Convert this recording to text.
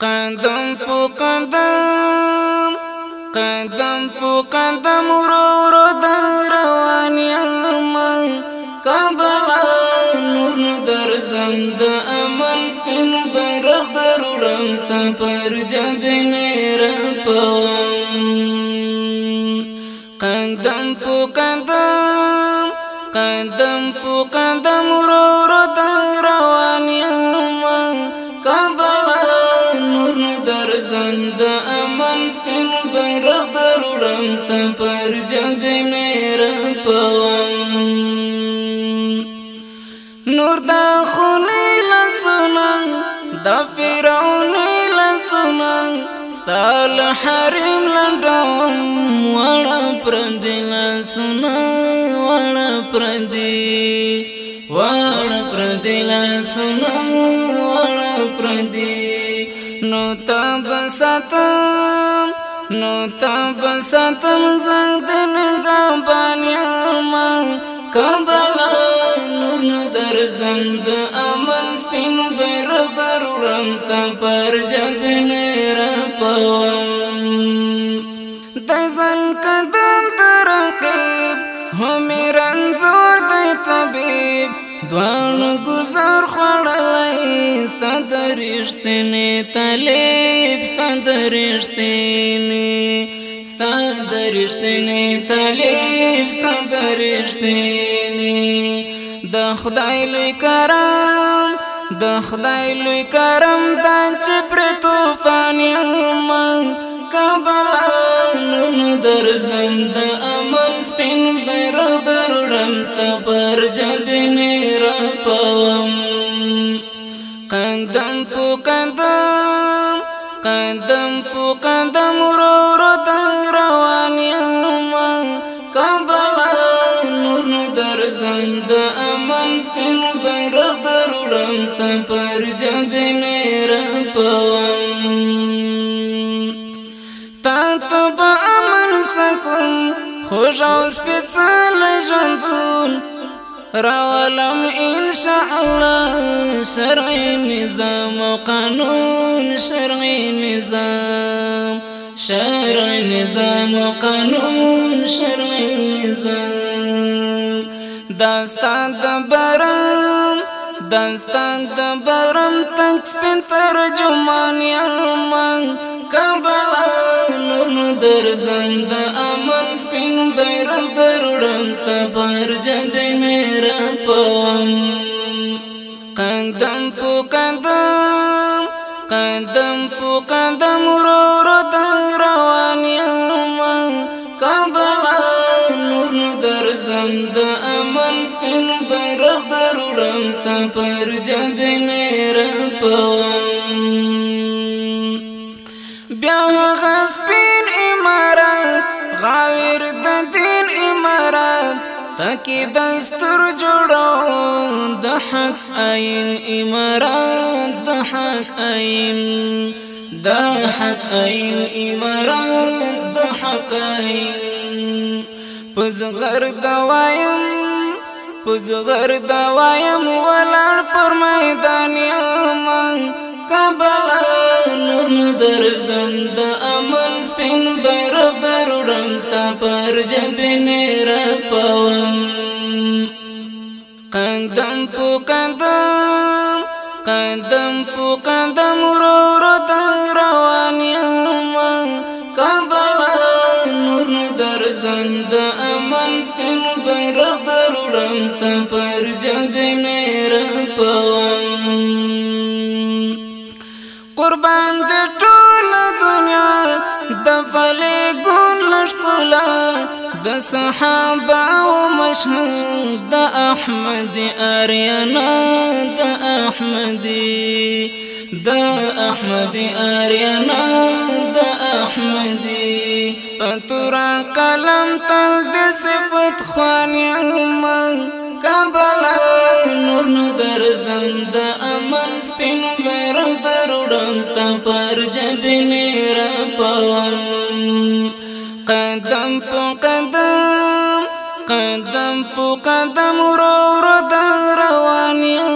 قدم په قدم قدم په قدم ورو ورو روان یم کبر نور درزم د امن سپین بیرغ درړم ستا پر جبین رپم قدم په قدم قدم په قدم ورو بیرغ درړم ستا پر جنگ دې میرا پوم نور دا خولې لسنا دا فرعون لسنا ستال حرم لندوم وړه پرندې لسنا وړه پرندې وړ پردی لا سنا وړ پردی نو تب ستم نو تب ساتم زنگ دن گابانیاما کبلا نور در زند امن سپین بیر در رمستا پر جب میرا پوام دزن کدن در قیب همی رنزور دی طبیب دوان گزر خود رښتینی طالب ستاند رښتینی ستاند رښتینی طالب ستاند رښتینی د خدای لوی کرم د خدای لوی کرم د چې پر توفان یم کبل نن درزم د قدم په قدم ورو ورو روان یم کبل نور در زند امن سپین بیرغ درولم ست پر جنب میرا پوم تا ته امن سکون خوش او سپیڅل ژوندون راولم ان شاء الله شرعي نظام وقانون شرعي نظام شرعي نظام وقانون شرعي نظام داستان دبرم داستان دبرم برم تک سپین ترجمان یم کبل نور درزم د بیرغ دروړم ستا پر جنډې مې رپوم قدم په قدم قدم په قدم ورو ورو روان یم کابل نور درځم د امن سپین بیرغ دروړم ستا پر جنډې مې رپوم پکې د ستر جوړو د حق عین امارات د حق عین د حق عین امارات د حق عین پزغر دوایم پزغر دوایم ولر پر میدان یم کبل نور درزم د امن سپین بر درړم ستا پر جبنه را پاو قدم په قدم قدم په قدم ورور ته روان یم کبر نور درزند امن سپین بیرغ درولم سفر جنبې میرا پوم قربان د ټول دنیا د فلې ګل ښکلا د صحابه او مشهور د احمد اریانا د احمدي د احمد اریانا د احمدي پتورا قلم تل د صفت خوان یم کابل نور نو در زند امن سپین مر درودم ستا پر جبنه قدم په قدم قدم په قدم ورو ورو رواني